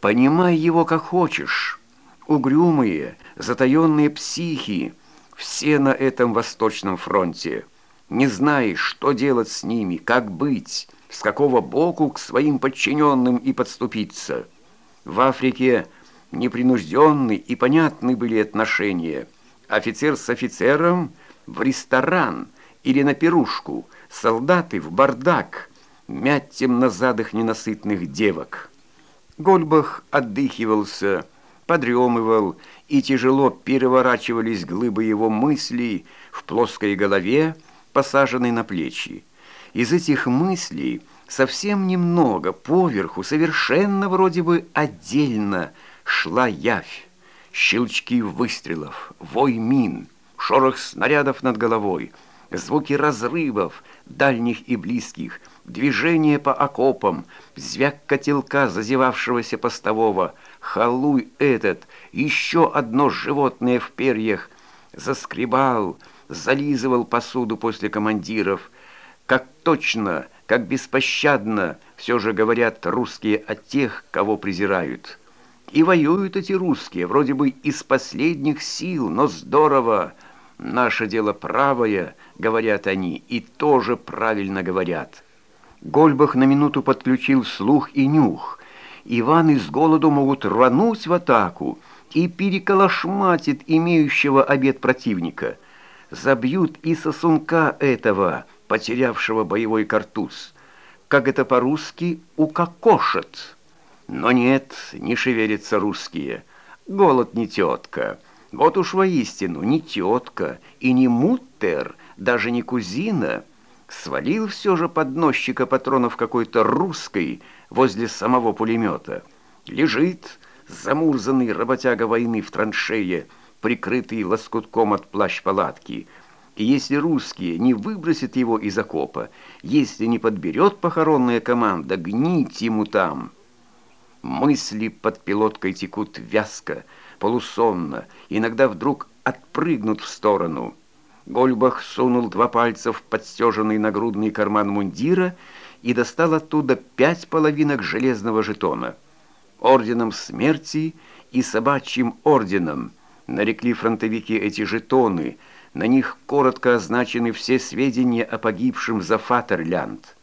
Понимай его как хочешь. Угрюмые, затаенные психи, все на этом Восточном фронте. Не знаешь, что делать с ними, как быть, с какого боку к своим подчиненным и подступиться. В Африке непринужденны и понятны были отношения. Офицер с офицером в ресторан или на пирушку, солдаты в бардак, мять темнозадых ненасытных девок. Гольбах отдыхивался, подремывал, и тяжело переворачивались глыбы его мыслей в плоской голове, посаженной на плечи. Из этих мыслей совсем немного, поверху, совершенно вроде бы отдельно шла явь. Щелчки выстрелов, вой мин, шорох снарядов над головой, звуки разрывов, дальних и близких, движение по окопам, звяк котелка зазевавшегося постового, халуй этот, еще одно животное в перьях, заскребал, зализывал посуду после командиров. Как точно, как беспощадно все же говорят русские о тех, кого презирают. И воюют эти русские, вроде бы из последних сил, но здорово. Наше дело правое, говорят они, и тоже правильно говорят. Гольбах на минуту подключил слух и нюх. Иваны с голоду могут рвануть в атаку и переколошматит имеющего обед противника. Забьют и сосунка этого, потерявшего боевой картуз. Как это по-русски, укокошат. Но нет, не шевелятся русские. Голод не тетка. Вот уж воистину не тетка и не муттер, даже не кузина — свалил все же подносчика патронов какой-то русской возле самого пулемета. Лежит замурзанный работяга войны в траншее, прикрытый лоскутком от плащ-палатки. И если русские не выбросят его из окопа, если не подберет похоронная команда, гнить ему там. Мысли под пилоткой текут вязко, полусонно, иногда вдруг отпрыгнут в сторону — Гольбах сунул два пальца в подстеженный нагрудный карман мундира и достал оттуда пять половинок железного жетона. Орденом смерти и собачьим орденом нарекли фронтовики эти жетоны, на них коротко означены все сведения о погибшем за Фатерлянд.